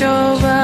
your